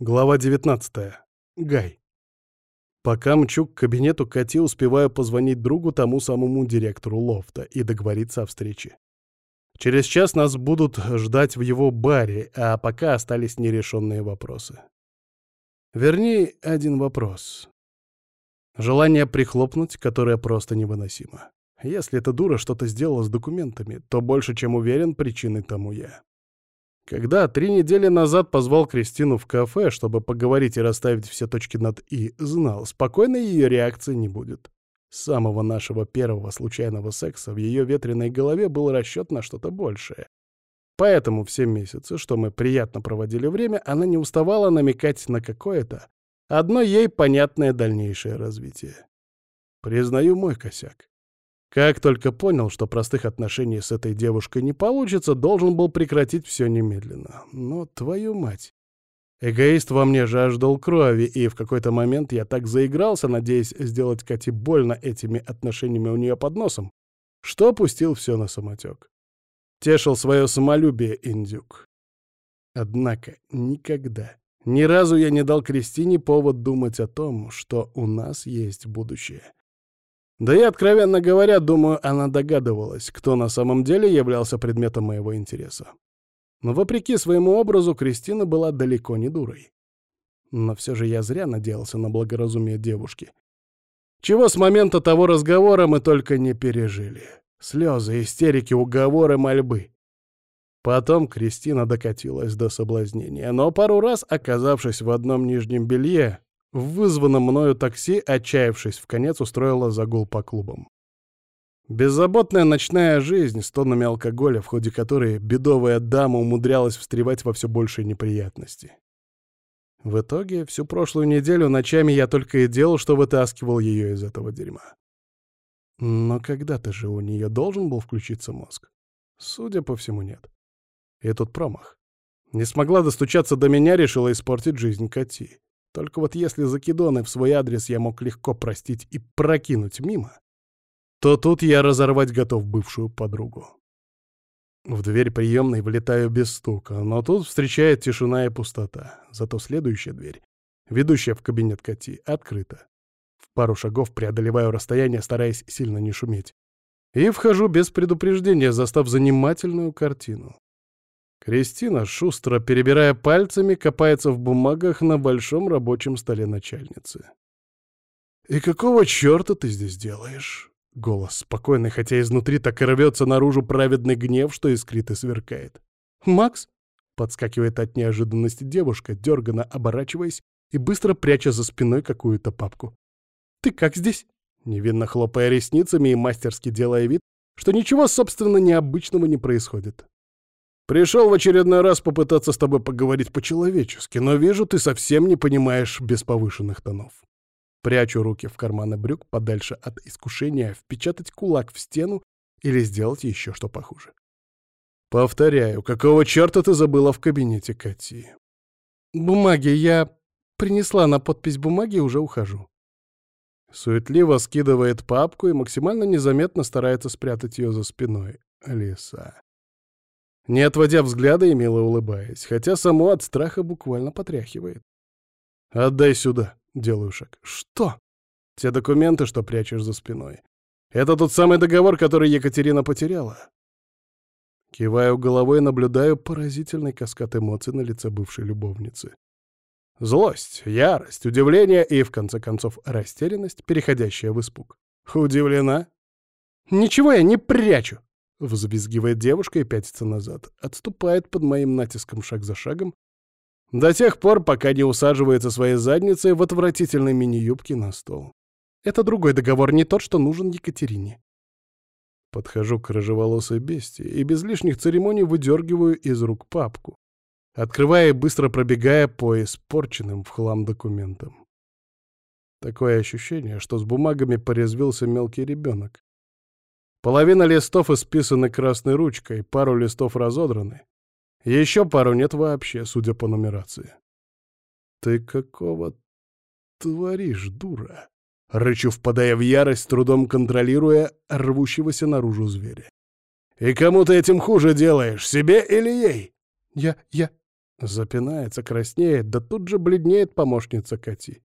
Глава 19. Гай. Пока мчу к кабинету Кати, успеваю позвонить другу, тому самому директору лофта, и договориться о встрече. Через час нас будут ждать в его баре, а пока остались нерешенные вопросы. Вернее, один вопрос. Желание прихлопнуть, которое просто невыносимо. Если эта дура что-то сделала с документами, то больше чем уверен, причиной тому я. Когда три недели назад позвал Кристину в кафе, чтобы поговорить и расставить все точки над «и», знал, спокойной ее реакции не будет. С самого нашего первого случайного секса в ее ветреной голове был расчет на что-то большее. Поэтому все месяцы, что мы приятно проводили время, она не уставала намекать на какое-то, одно ей понятное дальнейшее развитие. Признаю мой косяк. Как только понял, что простых отношений с этой девушкой не получится, должен был прекратить все немедленно. Но твою мать. Эгоист во мне жаждал крови, и в какой-то момент я так заигрался, надеясь сделать Кате больно этими отношениями у нее под носом, что опустил все на самотек. Тешил свое самолюбие индюк. Однако никогда, ни разу я не дал Кристине повод думать о том, что у нас есть будущее. Да и, откровенно говоря, думаю, она догадывалась, кто на самом деле являлся предметом моего интереса. Но вопреки своему образу, Кристина была далеко не дурой. Но все же я зря надеялся на благоразумие девушки. Чего с момента того разговора мы только не пережили. Слезы, истерики, уговоры, мольбы. Потом Кристина докатилась до соблазнения, но пару раз, оказавшись в одном нижнем белье, в вызванном мною такси, отчаявшись в конец, устроила загул по клубам. Беззаботная ночная жизнь с тоннами алкоголя, в ходе которой бедовая дама умудрялась встревать во все большие неприятности. В итоге, всю прошлую неделю ночами я только и делал, что вытаскивал ее из этого дерьма. Но когда-то же у нее должен был включиться мозг. Судя по всему, нет. И тут промах. Не смогла достучаться до меня, решила испортить жизнь Кати. Только вот если закидоны в свой адрес я мог легко простить и прокинуть мимо, то тут я разорвать готов бывшую подругу. В дверь приемной влетаю без стука, но тут встречает тишина и пустота. Зато следующая дверь, ведущая в кабинет Кати, открыта. В пару шагов преодолеваю расстояние, стараясь сильно не шуметь. И вхожу без предупреждения, застав занимательную картину. Кристина, шустро перебирая пальцами, копается в бумагах на большом рабочем столе начальницы. «И какого черта ты здесь делаешь?» Голос спокойный, хотя изнутри так и рвется наружу праведный гнев, что искрит и сверкает. «Макс?» — подскакивает от неожиданности девушка, дерганно оборачиваясь и быстро пряча за спиной какую-то папку. «Ты как здесь?» Невинно хлопая ресницами и мастерски делая вид, что ничего, собственно, необычного не происходит. Пришел в очередной раз попытаться с тобой поговорить по-человечески, но вижу, ты совсем не понимаешь без повышенных тонов. Прячу руки в карманы брюк подальше от искушения впечатать кулак в стену или сделать еще что похуже. Повторяю, какого черта ты забыла в кабинете Кати? Бумаги я принесла на подпись бумаги и уже ухожу. Суетливо скидывает папку и максимально незаметно старается спрятать ее за спиной. Лиса не отводя взгляда и мило улыбаясь, хотя само от страха буквально потряхивает. «Отдай сюда», — делаю шаг. «Что?» «Те документы, что прячешь за спиной. Это тот самый договор, который Екатерина потеряла». Киваю головой и наблюдаю поразительный каскад эмоций на лице бывшей любовницы. Злость, ярость, удивление и, в конце концов, растерянность, переходящая в испуг. Удивлена? «Ничего я не прячу!» Взвизгивает девушка и пятится назад. Отступает под моим натиском шаг за шагом. До тех пор, пока не усаживается своей задницей в отвратительной мини-юбке на стол. Это другой договор, не тот, что нужен Екатерине. Подхожу к рыжеволосой бестии и без лишних церемоний выдергиваю из рук папку, открывая и быстро пробегая по испорченным в хлам документам. Такое ощущение, что с бумагами порезвился мелкий ребенок, Половина листов исписаны красной ручкой, пару листов разодраны. Еще пару нет вообще, судя по нумерации. «Ты какого творишь, дура?» Рычу, впадая в ярость, трудом контролируя рвущегося наружу зверя. «И кому ты этим хуже делаешь, себе или ей?» «Я... я... Запинается, краснеет, да тут же бледнеет помощница Кати.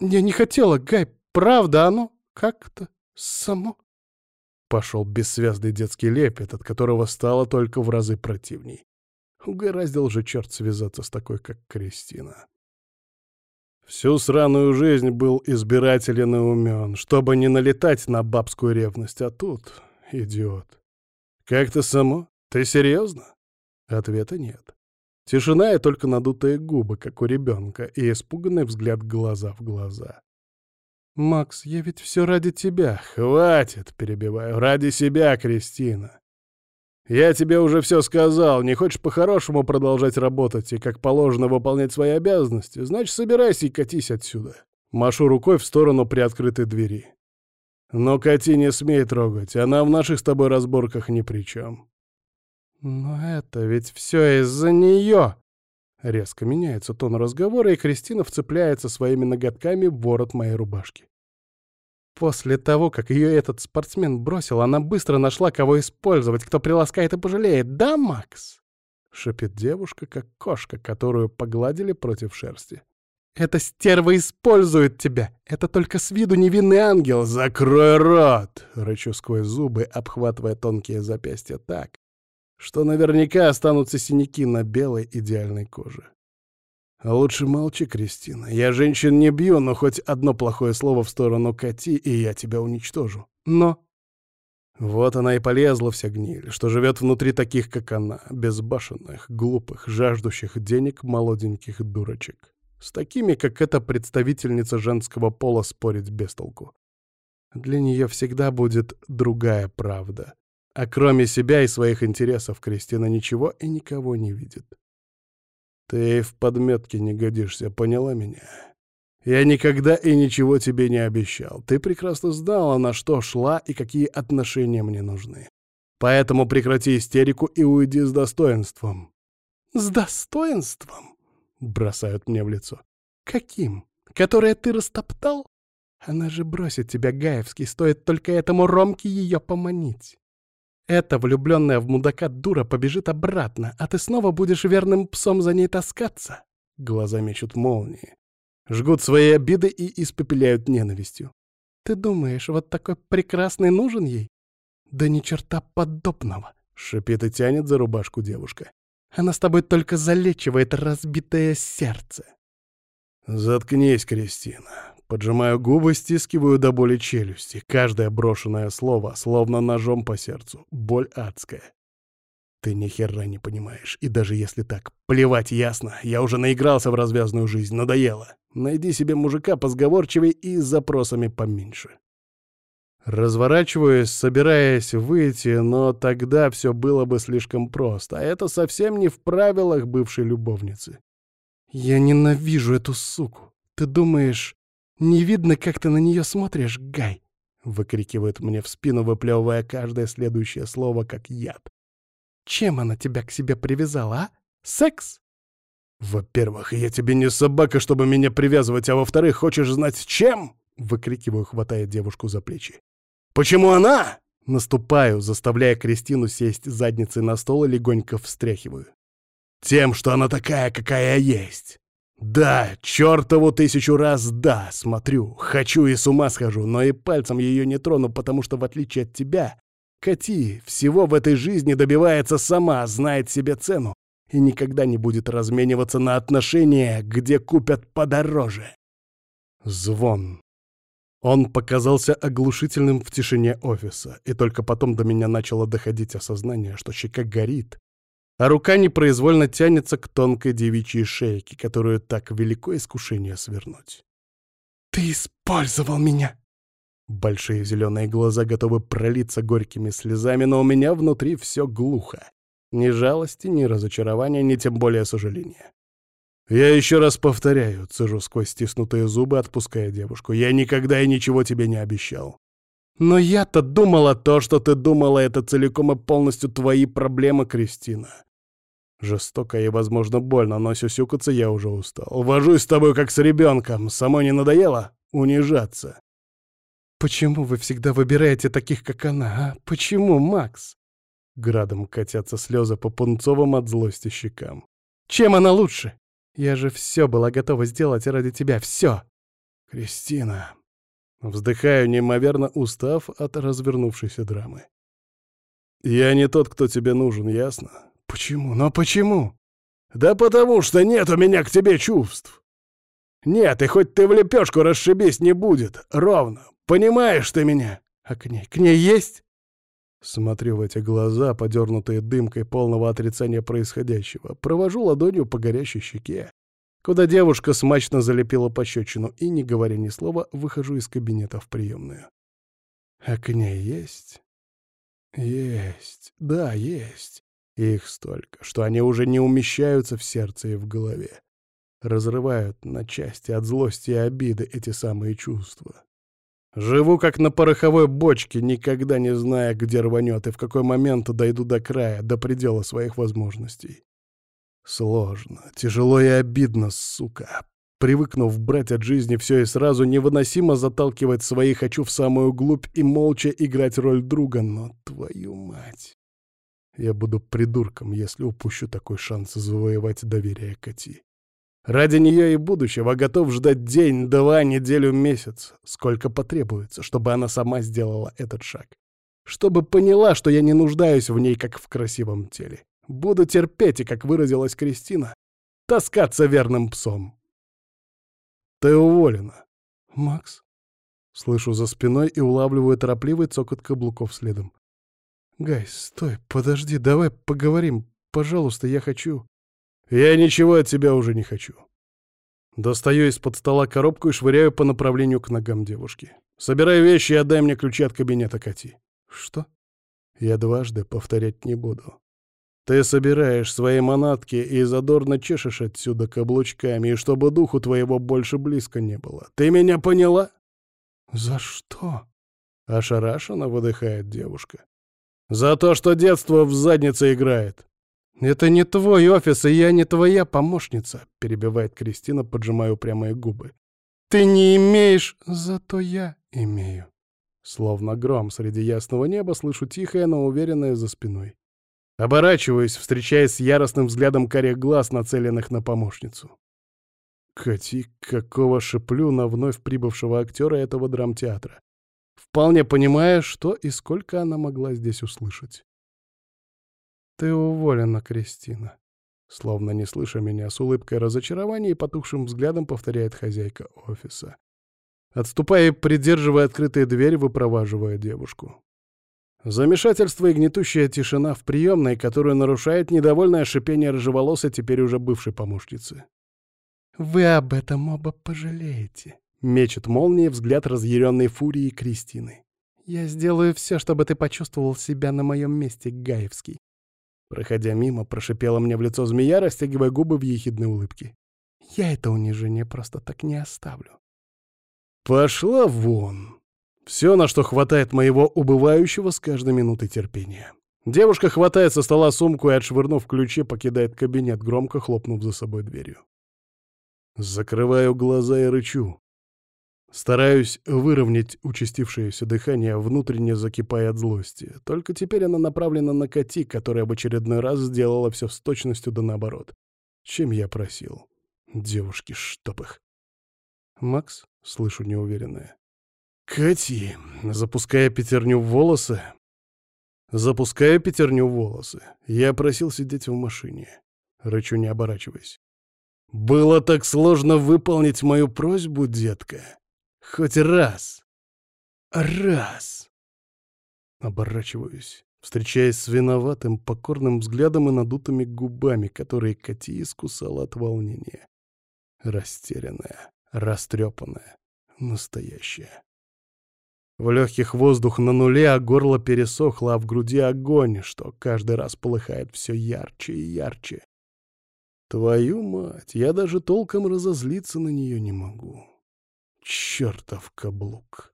«Я не хотела, Гай, правда, оно как-то само...» Пошел бессвязный детский лепет, от которого стало только в разы противней. Угораздил же черт связаться с такой, как Кристина. Всю сраную жизнь был избирателен и умен, чтобы не налетать на бабскую ревность, а тут — идиот. «Как-то само? Ты серьезно?» Ответа нет. Тишина и только надутые губы, как у ребенка, и испуганный взгляд глаза в глаза. «Макс, я ведь все ради тебя». «Хватит!» — перебиваю. «Ради себя, Кристина. Я тебе уже все сказал. Не хочешь по-хорошему продолжать работать и как положено выполнять свои обязанности? Значит, собирайся и катись отсюда». Машу рукой в сторону приоткрытой двери. «Но Кати не смей трогать. Она в наших с тобой разборках ни при чем». «Но это ведь все из-за нее!» Резко меняется тон разговора, и Кристина вцепляется своими ноготками в ворот моей рубашки. После того, как ее этот спортсмен бросил, она быстро нашла, кого использовать, кто приласкает и пожалеет. «Да, Макс?» — шипит девушка, как кошка, которую погладили против шерсти. «Эта стерва использует тебя! Это только с виду невинный ангел! Закрой рот!» — рычу сквозь зубы, обхватывая тонкие запястья так, что наверняка останутся синяки на белой идеальной коже. «Лучше молчи, Кристина. Я женщин не бью, но хоть одно плохое слово в сторону Кати, и я тебя уничтожу. Но...» Вот она и полезла вся гниль, что живет внутри таких, как она, безбашенных, глупых, жаждущих денег молоденьких дурочек. С такими, как эта представительница женского пола, спорить без толку. Для нее всегда будет другая правда. А кроме себя и своих интересов Кристина ничего и никого не видит. Ты в подметке не годишься, поняла меня? Я никогда и ничего тебе не обещал. Ты прекрасно знала, на что шла и какие отношения мне нужны. Поэтому прекрати истерику и уйди с достоинством. С достоинством? Бросают мне в лицо. Каким? Которое ты растоптал? Она же бросит тебя, Гаевский, стоит только этому Ромке ее поманить. Эта влюбленная в мудака дура побежит обратно, а ты снова будешь верным псом за ней таскаться. Глаза мечут молнии. Жгут свои обиды и испепеляют ненавистью. Ты думаешь, вот такой прекрасный нужен ей? Да ни черта подобного, шипит и тянет за рубашку девушка. Она с тобой только залечивает разбитое сердце. Заткнись, Кристина. Поджимаю губы, стискиваю до боли челюсти. Каждое брошенное слово, словно ножом по сердцу. Боль адская. Ты ни хера не понимаешь. И даже если так, плевать ясно. Я уже наигрался в развязную жизнь, надоело. Найди себе мужика позговорчивее и с запросами поменьше. Разворачиваюсь, собираясь выйти, но тогда все было бы слишком просто. А это совсем не в правилах бывшей любовницы. Я ненавижу эту суку. Ты думаешь, «Не видно, как ты на нее смотришь, Гай!» — выкрикивает мне в спину, выплевывая каждое следующее слово, как яд. «Чем она тебя к себе привязала, а? Секс?» «Во-первых, я тебе не собака, чтобы меня привязывать, а во-вторых, хочешь знать, чем?» — выкрикиваю, хватая девушку за плечи. «Почему она?» Наступаю, заставляя Кристину сесть задницей на стол и легонько встряхиваю. «Тем, что она такая, какая есть. Да, чертову тысячу раз да, смотрю, хочу и с ума схожу, но и пальцем ее не трону, потому что, в отличие от тебя, Кати всего в этой жизни добивается сама, знает себе цену и никогда не будет размениваться на отношения, где купят подороже. Звон. Он показался оглушительным в тишине офиса, и только потом до меня начало доходить осознание, что щека горит, а рука непроизвольно тянется к тонкой девичьей шейке, которую так велико искушение свернуть. «Ты использовал меня!» Большие зеленые глаза готовы пролиться горькими слезами, но у меня внутри все глухо. Ни жалости, ни разочарования, ни тем более сожаления. Я еще раз повторяю, цежу сквозь стиснутые зубы, отпуская девушку. Я никогда и ничего тебе не обещал. Но я-то думала то, что ты думала, это целиком и полностью твои проблемы, Кристина. Жестоко и, возможно, больно, но сюсюкаться я уже устал. Вожусь с тобой, как с ребенком. Самой не надоело? Унижаться. Почему вы всегда выбираете таких, как она, а? Почему, Макс? Градом катятся слезы по пунцовым от злости щекам. Чем она лучше? Я же все была готова сделать ради тебя, все. Кристина. Вздыхаю, неимоверно устав от развернувшейся драмы. Я не тот, кто тебе нужен, ясно? Почему? Но почему? Да потому что нет у меня к тебе чувств. Нет, и хоть ты в лепешку расшибись не будет, ровно. Понимаешь ты меня? А к ней, к ней есть? Смотрю в эти глаза, подернутые дымкой полного отрицания происходящего, провожу ладонью по горящей щеке, куда девушка смачно залепила пощечину, и, не говоря ни слова, выхожу из кабинета в приемную. А к ней есть? Есть, да, есть. Их столько, что они уже не умещаются в сердце и в голове. Разрывают на части от злости и обиды эти самые чувства. Живу как на пороховой бочке, никогда не зная, где рванет и в какой момент дойду до края, до предела своих возможностей. Сложно, тяжело и обидно, сука. Привыкнув брать от жизни все и сразу, невыносимо заталкивать свои «хочу» в самую глубь и молча играть роль друга, но твою мать. Я буду придурком, если упущу такой шанс завоевать доверие Кати. Ради нее и будущего готов ждать день, два, неделю, месяц, сколько потребуется, чтобы она сама сделала этот шаг. Чтобы поняла, что я не нуждаюсь в ней, как в красивом теле. Буду терпеть и, как выразилась Кристина, таскаться верным псом. Ты уволена. Макс? Слышу за спиной и улавливаю торопливый цокот каблуков следом. Гай, стой, подожди, давай поговорим. Пожалуйста, я хочу... Я ничего от тебя уже не хочу. Достаю из-под стола коробку и швыряю по направлению к ногам девушки. Собирай вещи и отдай мне ключи от кабинета Кати. Что? Я дважды повторять не буду. Ты собираешь свои манатки и задорно чешешь отсюда каблучками, и чтобы духу твоего больше близко не было. Ты меня поняла? За что? Ошарашенно выдыхает девушка. За то, что детство в заднице играет. «Это не твой офис, и я не твоя помощница», — перебивает Кристина, поджимая упрямые губы. «Ты не имеешь, зато я имею». Словно гром среди ясного неба слышу тихое, но уверенное за спиной. Оборачиваюсь, встречаясь с яростным взглядом карих глаз, нацеленных на помощницу. Кати, какого шиплю на вновь прибывшего актера этого драмтеатра, вполне понимая, что и сколько она могла здесь услышать. «Ты уволена, Кристина», Словно не слыша меня, с улыбкой разочарования и потухшим взглядом повторяет хозяйка офиса. Отступая и придерживая открытую дверь, выпроваживая девушку. Замешательство и гнетущая тишина в приемной, которую нарушает недовольное шипение рыжеволосой теперь уже бывшей помощницы. «Вы об этом оба пожалеете», — мечет молнией взгляд разъяренной фурии Кристины. «Я сделаю все, чтобы ты почувствовал себя на моем месте, Гаевский. Проходя мимо, прошипела мне в лицо змея, растягивая губы в ехидной улыбке. «Я это унижение просто так не оставлю». «Пошла вон!» Все, на что хватает моего убывающего с каждой минутой терпения. Девушка хватает со стола сумку и, отшвырнув ключи, покидает кабинет, громко хлопнув за собой дверью. Закрываю глаза и рычу. Стараюсь выровнять участившееся дыхание, внутренне закипая от злости. Только теперь она направлена на Кати, которая в очередной раз сделала все с точностью да наоборот. Чем я просил? Девушки, чтоб их. «Макс?» — слышу неуверенное. «Кати!» — запуская пятерню в волосы. Запуская пятерню в волосы. Я просил сидеть в машине. Рычу, не оборачиваясь. «Было так сложно выполнить мою просьбу, детка!» Хоть раз. Раз. Оборачиваюсь, встречаясь с виноватым, покорным взглядом и надутыми губами, которые Кати искусала от волнения. Растерянная, растрепанная, настоящая. В легких воздух на нуле, а горло пересохло, а в груди огонь, что каждый раз полыхает все ярче и ярче. Твою мать, я даже толком разозлиться на нее не могу. Чертов каблук.